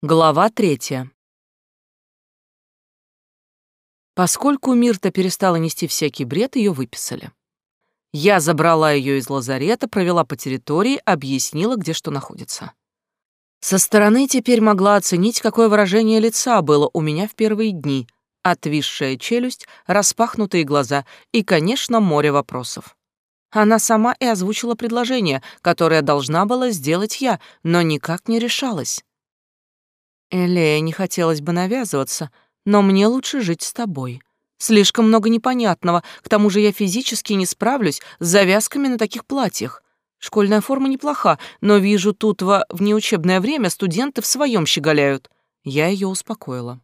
Глава третья. Поскольку Мирта перестала нести всякий бред, ее выписали. Я забрала ее из лазарета, провела по территории, объяснила, где что находится. Со стороны теперь могла оценить, какое выражение лица было у меня в первые дни. Отвисшая челюсть, распахнутые глаза и, конечно, море вопросов. Она сама и озвучила предложение, которое должна была сделать я, но никак не решалась. Элея, не хотелось бы навязываться, но мне лучше жить с тобой. Слишком много непонятного, к тому же я физически не справлюсь с завязками на таких платьях. Школьная форма неплоха, но вижу тут во внеучебное время студенты в своем щеголяют. Я ее успокоила.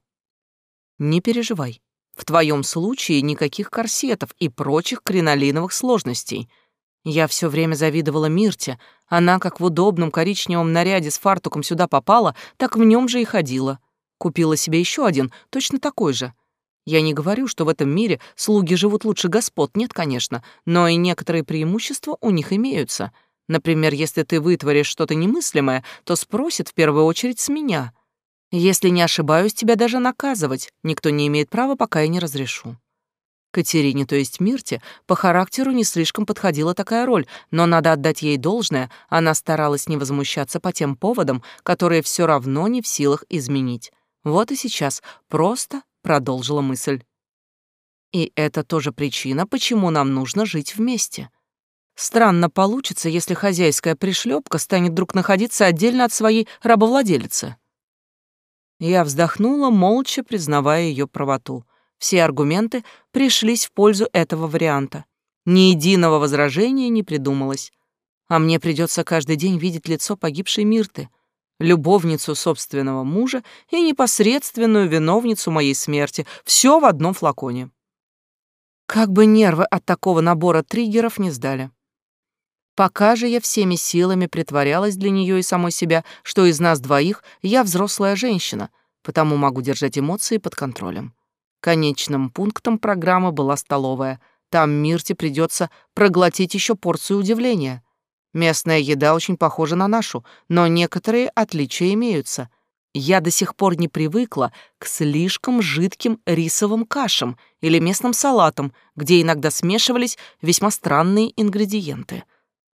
Не переживай. В твоем случае никаких корсетов и прочих кринолиновых сложностей — я все время завидовала Мирте. Она, как в удобном коричневом наряде с фартуком сюда попала, так в нем же и ходила. Купила себе еще один, точно такой же. Я не говорю, что в этом мире слуги живут лучше господ, нет, конечно, но и некоторые преимущества у них имеются. Например, если ты вытворишь что-то немыслимое, то спросит в первую очередь с меня. Если не ошибаюсь, тебя даже наказывать никто не имеет права, пока я не разрешу. Катерине, то есть Мирте, по характеру не слишком подходила такая роль, но надо отдать ей должное, она старалась не возмущаться по тем поводам, которые все равно не в силах изменить. Вот и сейчас просто продолжила мысль. И это тоже причина, почему нам нужно жить вместе. Странно получится, если хозяйская пришлепка станет вдруг находиться отдельно от своей рабовладелицы. Я вздохнула, молча признавая ее правоту. Все аргументы пришлись в пользу этого варианта. Ни единого возражения не придумалось. А мне придется каждый день видеть лицо погибшей Мирты, любовницу собственного мужа и непосредственную виновницу моей смерти, все в одном флаконе. Как бы нервы от такого набора триггеров не сдали. Пока же я всеми силами притворялась для нее и самой себя, что из нас двоих я взрослая женщина, потому могу держать эмоции под контролем. Конечным пунктом программы была столовая. Там Мирте придется проглотить еще порцию удивления. Местная еда очень похожа на нашу, но некоторые отличия имеются. Я до сих пор не привыкла к слишком жидким рисовым кашам или местным салатам, где иногда смешивались весьма странные ингредиенты.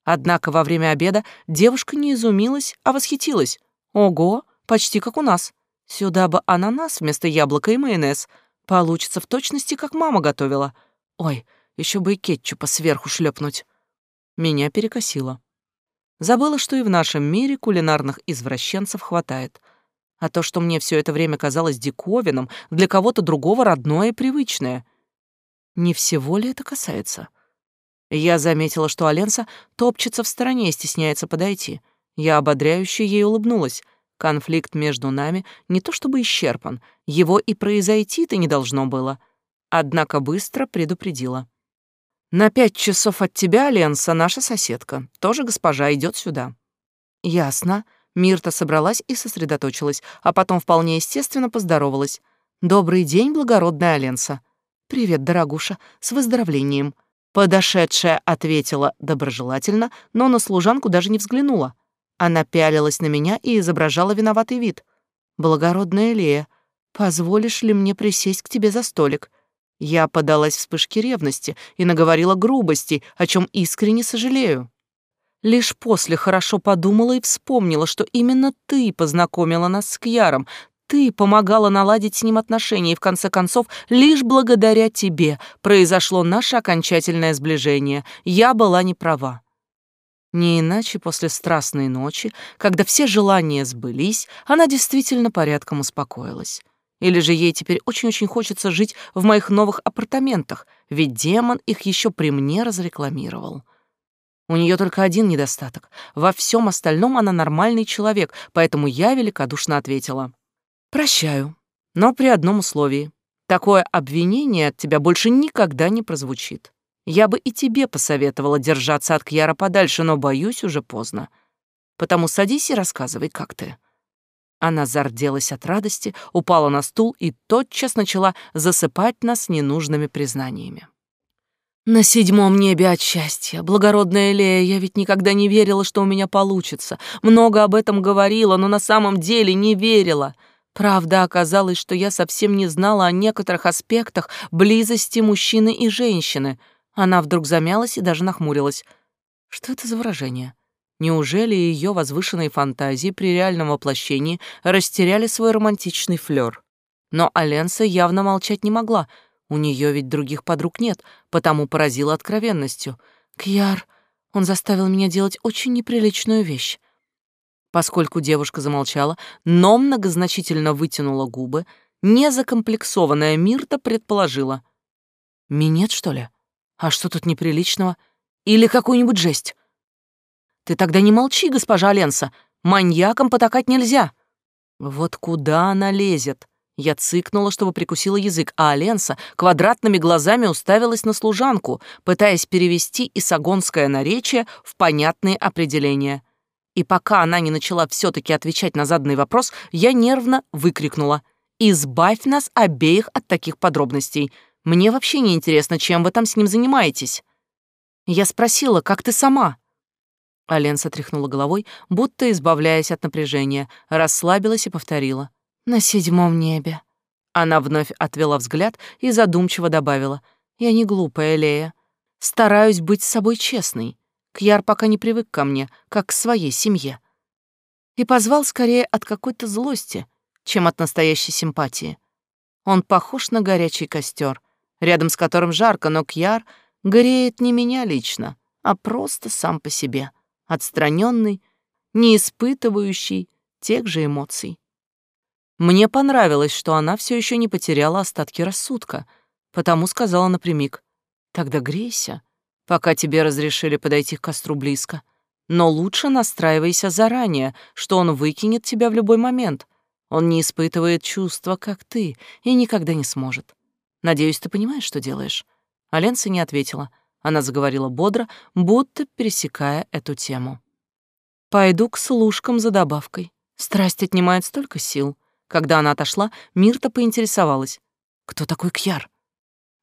Однако во время обеда девушка не изумилась, а восхитилась. Ого, почти как у нас. Сюда бы ананас вместо яблока и майонез — Получится в точности, как мама готовила. Ой, еще бы и кетчупа сверху шлепнуть. Меня перекосило. Забыла, что и в нашем мире кулинарных извращенцев хватает. А то, что мне все это время казалось диковиным, для кого-то другого родное и привычное. Не всего ли это касается? Я заметила, что Аленса топчется в стороне и стесняется подойти. Я ободряюще ей улыбнулась — Конфликт между нами не то чтобы исчерпан, его и произойти-то не должно было. Однако быстро предупредила. «На пять часов от тебя, Ленса, наша соседка, тоже госпожа, идет сюда». «Ясно». Мирта собралась и сосредоточилась, а потом вполне естественно поздоровалась. «Добрый день, благородная Аленса». «Привет, дорогуша, с выздоровлением». Подошедшая ответила доброжелательно, но на служанку даже не взглянула. Она пялилась на меня и изображала виноватый вид. «Благородная Лея, позволишь ли мне присесть к тебе за столик?» Я подалась вспышке ревности и наговорила грубостей, о чем искренне сожалею. Лишь после хорошо подумала и вспомнила, что именно ты познакомила нас с Кьяром, ты помогала наладить с ним отношения, и в конце концов, лишь благодаря тебе произошло наше окончательное сближение. Я была не права. Не иначе после страстной ночи, когда все желания сбылись, она действительно порядком успокоилась. Или же ей теперь очень-очень хочется жить в моих новых апартаментах, ведь демон их еще при мне разрекламировал. У нее только один недостаток. Во всем остальном она нормальный человек, поэтому я великодушно ответила. «Прощаю, но при одном условии. Такое обвинение от тебя больше никогда не прозвучит. Я бы и тебе посоветовала держаться от Кьяра подальше, но, боюсь, уже поздно. Потому садись и рассказывай, как ты». Она зарделась от радости, упала на стул и тотчас начала засыпать нас ненужными признаниями. На седьмом небе от счастья. Благородная Лея, я ведь никогда не верила, что у меня получится. Много об этом говорила, но на самом деле не верила. Правда, оказалось, что я совсем не знала о некоторых аспектах близости мужчины и женщины. Она вдруг замялась и даже нахмурилась. Что это за выражение? Неужели ее возвышенные фантазии при реальном воплощении растеряли свой романтичный флёр? Но Аленса явно молчать не могла — у нее ведь других подруг нет, потому поразила откровенностью. «Кьяр, он заставил меня делать очень неприличную вещь». Поскольку девушка замолчала, но многозначительно вытянула губы, незакомплексованная Мирта предположила. «Минет, что ли? А что тут неприличного? Или какую-нибудь жесть?» «Ты тогда не молчи, госпожа Ленса, маньякам потакать нельзя». Вот куда она лезет? Я цыкнула, чтобы прикусила язык, а Аленса квадратными глазами уставилась на служанку, пытаясь перевести исагонское наречие в понятные определения. И пока она не начала все-таки отвечать на заданный вопрос, я нервно выкрикнула «Избавь нас обеих от таких подробностей. Мне вообще не интересно, чем вы там с ним занимаетесь». Я спросила, как ты сама? Аленса тряхнула головой, будто избавляясь от напряжения, расслабилась и повторила. На седьмом небе. Она вновь отвела взгляд и задумчиво добавила. Я не глупая, Лея. Стараюсь быть с собой честной. Кьяр пока не привык ко мне, как к своей семье. И позвал скорее от какой-то злости, чем от настоящей симпатии. Он похож на горячий костер, рядом с которым жарко, но Кьяр греет не меня лично, а просто сам по себе, отстраненный, не испытывающий тех же эмоций. Мне понравилось, что она все еще не потеряла остатки рассудка, потому сказала напрямик. «Тогда грейся, пока тебе разрешили подойти к костру близко. Но лучше настраивайся заранее, что он выкинет тебя в любой момент. Он не испытывает чувства, как ты, и никогда не сможет. Надеюсь, ты понимаешь, что делаешь?» Аленса не ответила. Она заговорила бодро, будто пересекая эту тему. «Пойду к служкам за добавкой. Страсть отнимает столько сил. Когда она отошла, Мирта поинтересовалась. «Кто такой Кьяр?»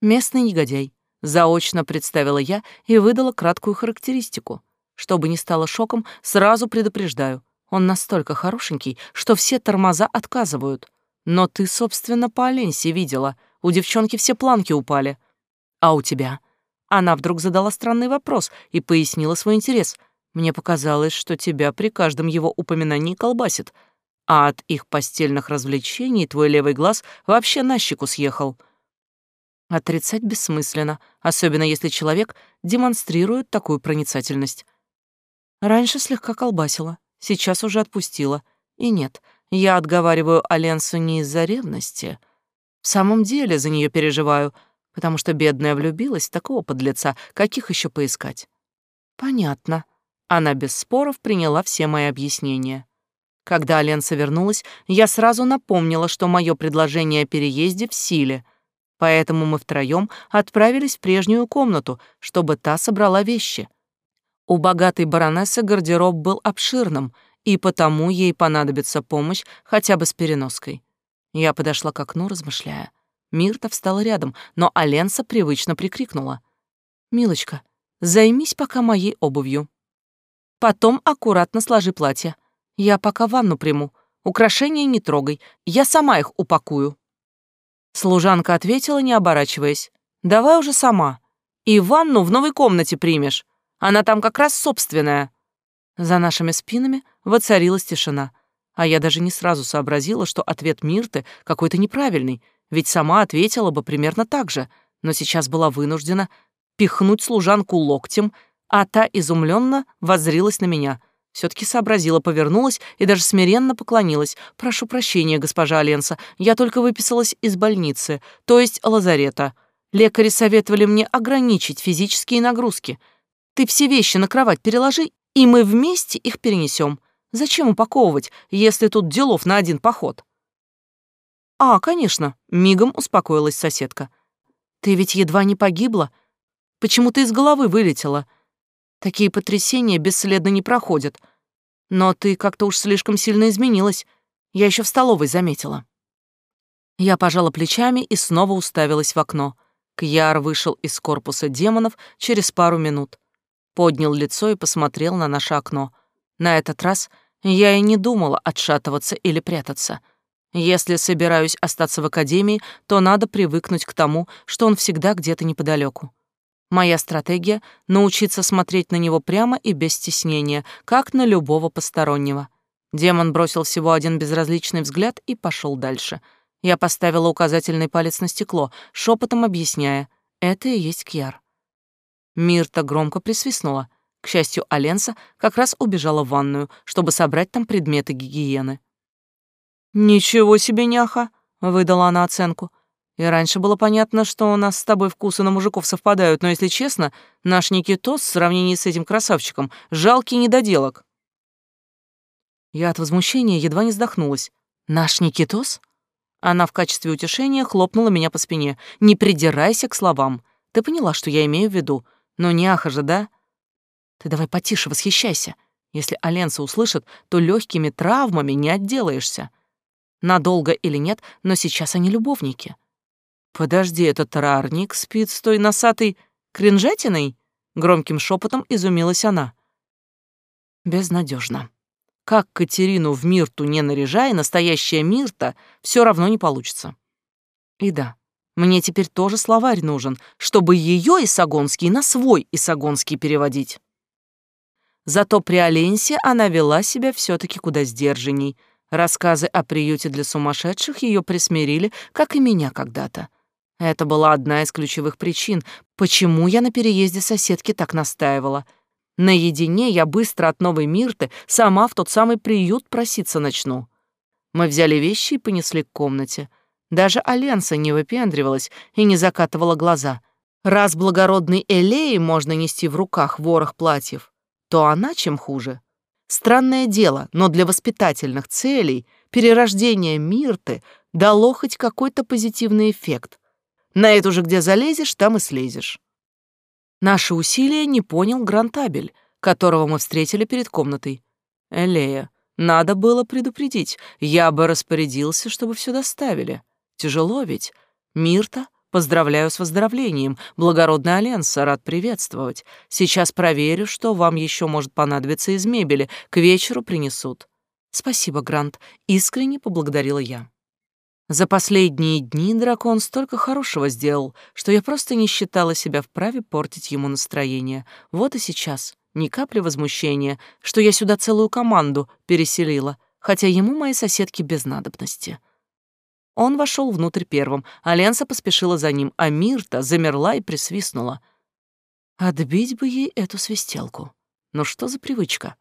«Местный негодяй», — заочно представила я и выдала краткую характеристику. Чтобы не стало шоком, сразу предупреждаю. Он настолько хорошенький, что все тормоза отказывают. Но ты, собственно, по Оленсе видела. У девчонки все планки упали. А у тебя? Она вдруг задала странный вопрос и пояснила свой интерес. Мне показалось, что тебя при каждом его упоминании колбасит — а от их постельных развлечений твой левый глаз вообще на щеку съехал. Отрицать бессмысленно, особенно если человек демонстрирует такую проницательность. Раньше слегка колбасила, сейчас уже отпустила. И нет, я отговариваю Аленсу не из-за ревности. В самом деле за нее переживаю, потому что бедная влюбилась в такого подлеца, каких еще поискать. Понятно. Она без споров приняла все мои объяснения. Когда Аленса вернулась, я сразу напомнила, что мое предложение о переезде в силе, поэтому мы втроем отправились в прежнюю комнату, чтобы та собрала вещи. У богатой баронессы гардероб был обширным, и потому ей понадобится помощь хотя бы с переноской. Я подошла к окну, размышляя. Мирта встала рядом, но Аленса привычно прикрикнула. «Милочка, займись пока моей обувью. Потом аккуратно сложи платье. Я пока ванну приму. Украшения не трогай, я сама их упакую. Служанка ответила, не оборачиваясь. Давай уже сама. И ванну в новой комнате примешь. Она там как раз собственная. За нашими спинами воцарилась тишина. А я даже не сразу сообразила, что ответ Мирты какой-то неправильный, ведь сама ответила бы примерно так же, но сейчас была вынуждена пихнуть служанку локтем, а та изумленно воззрилась на меня все таки сообразила, повернулась и даже смиренно поклонилась. «Прошу прощения, госпожа Аленса, я только выписалась из больницы, то есть лазарета. Лекари советовали мне ограничить физические нагрузки. Ты все вещи на кровать переложи, и мы вместе их перенесем. Зачем упаковывать, если тут делов на один поход?» «А, конечно», — мигом успокоилась соседка. «Ты ведь едва не погибла. Почему ты из головы вылетела?» Такие потрясения бесследно не проходят. Но ты как-то уж слишком сильно изменилась. Я еще в столовой заметила. Я пожала плечами и снова уставилась в окно. Кьяр вышел из корпуса демонов через пару минут. Поднял лицо и посмотрел на наше окно. На этот раз я и не думала отшатываться или прятаться. Если собираюсь остаться в академии, то надо привыкнуть к тому, что он всегда где-то неподалеку. Моя стратегия — научиться смотреть на него прямо и без стеснения, как на любого постороннего. Демон бросил всего один безразличный взгляд и пошел дальше — я поставила указательный палец на стекло, шепотом объясняя, это и есть Кьяр. Мирта громко присвистнула. К счастью, Аленса как раз убежала в ванную, чтобы собрать там предметы гигиены. «Ничего себе, няха!» — выдала она оценку. «И раньше было понятно, что у нас с тобой вкусы на мужиков совпадают, но, если честно, наш Никитос в сравнении с этим красавчиком — жалкий недоделок». Я от возмущения едва не вздохнулась. «Наш Никитос?» Она в качестве утешения хлопнула меня по спине. «Не придирайся к словам. Ты поняла, что я имею в виду. Но не же, да? Ты давай потише восхищайся. Если Аленса услышит, то легкими травмами не отделаешься. Надолго или нет, но сейчас они любовники. Подожди, этот рарник спит с той носатой кринжатиной? Громким шепотом изумилась она. Безнадежно. Как Катерину в Мирту не наряжай, настоящая Мирта все равно не получится. И да, мне теперь тоже словарь нужен, чтобы ее Исагонский на свой Исагонский переводить. Зато при Оленсе она вела себя все таки куда сдержанней. Рассказы о приюте для сумасшедших ее присмирили, как и меня когда-то. Это была одна из ключевых причин, почему я на переезде соседки так настаивала — Наедине я быстро от новой Мирты сама в тот самый приют проситься начну. Мы взяли вещи и понесли к комнате. Даже Аленса не выпендривалась и не закатывала глаза. Раз благородный Элеи можно нести в руках ворох платьев, то она чем хуже. Странное дело, но для воспитательных целей перерождение Мирты дало хоть какой-то позитивный эффект. На эту же где залезешь, там и слезешь. Наши усилия не понял Грантабель, которого мы встретили перед комнатой. Элея, надо было предупредить. Я бы распорядился, чтобы все доставили. Тяжело ведь. Мирта, поздравляю с выздоровлением. Благородный Аленса, рад приветствовать. Сейчас проверю, что вам еще может понадобиться из мебели. К вечеру принесут. Спасибо, Грант. Искренне поблагодарила я. За последние дни дракон столько хорошего сделал, что я просто не считала себя вправе портить ему настроение. Вот и сейчас ни капли возмущения, что я сюда целую команду переселила, хотя ему мои соседки без надобности. Он вошел внутрь первым, а Ленса поспешила за ним, а Мирта замерла и присвистнула. Отбить бы ей эту свистелку. Ну что за привычка?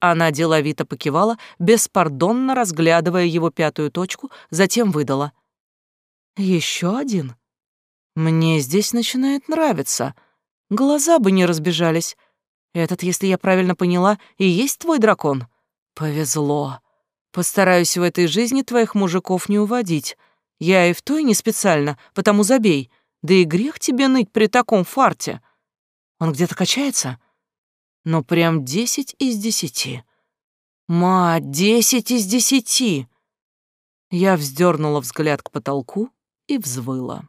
Она деловито покивала, беспардонно разглядывая его пятую точку, затем выдала. «Еще один? Мне здесь начинает нравиться. Глаза бы не разбежались. Этот, если я правильно поняла, и есть твой дракон? Повезло. Постараюсь в этой жизни твоих мужиков не уводить. Я и в той не специально, потому забей. Да и грех тебе ныть при таком фарте. Он где-то качается?» но прям десять из десяти. Мать, десять из десяти! Я вздернула взгляд к потолку и взвыла.